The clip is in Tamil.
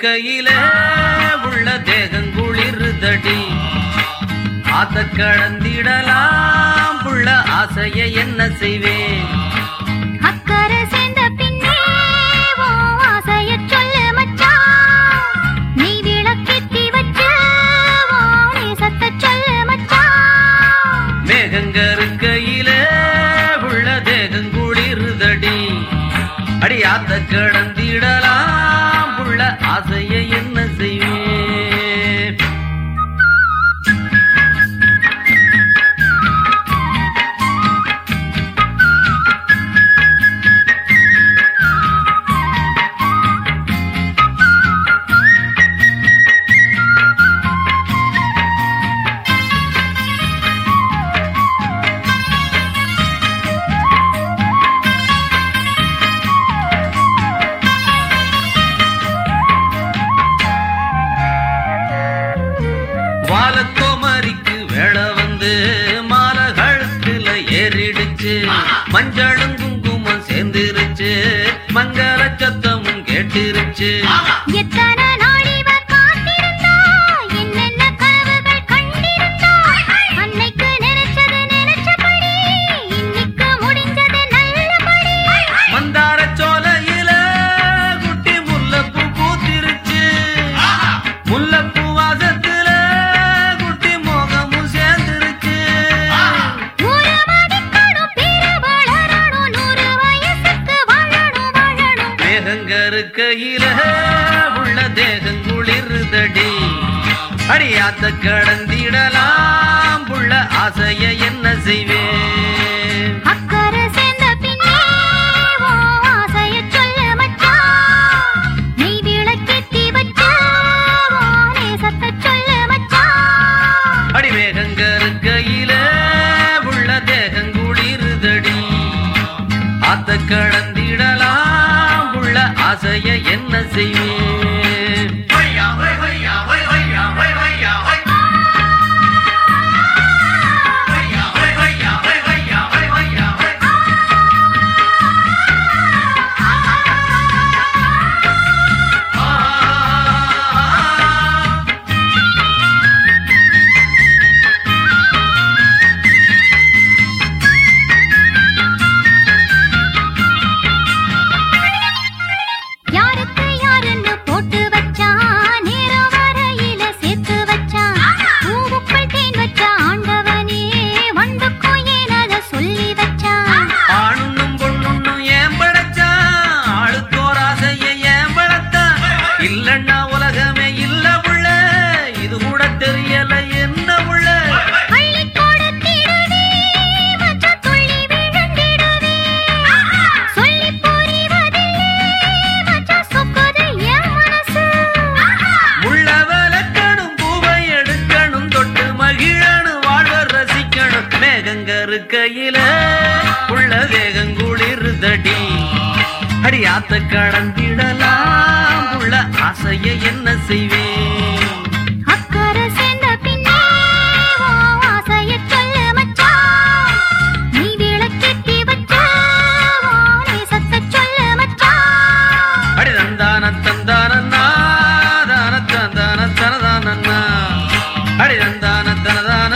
இருக்கையில உள்ள தேகங்குளிருதடி ஆத்த கடந்திடலாம் புள்ள ஆசைய என்ன செய்வேன் அக்கறை சேர்ந்த பின்னே உன் ஆசையச் சொல்லு மச்சான். நீ விளக்கேத்தி வச்சு உன் நேசத்தைச் சொல்லு மச்சான். மேகங்க இருக்கையில வாலத்தோமரிக்கு வேலை வந்து மாலை கழுத்துல ஏறிடுச்சு மஞ்சளும் குங்குமம் சேர்ந்துருச்சு. மங்கள சத்தமும் கேட்டிருச்சு எத்தனை இருக்கையில உள்ள தேகங்குளிருதடி அடியாத்த கடந்திடலாம் புள்ள ஆசைய என்ன செய்வேன்? அக்கறை சேர்ந்த பின்னே உன் ஆசையச் ஆசைய என்ன செய்வேன் அடியாத்த கடந்திடலாம். உள்ள ஆசைய என்ன செய்வேன்? அக்கறை சேர்ந்த பின்னே ஆசைய சொல்ல மச்சான் நீ விளக்கெட்டி வச்சான் சத்த சொல்ல மச்சான் அடி தந்தான தந்தான தான தந்தான தனதான அடி தந்தான தனதான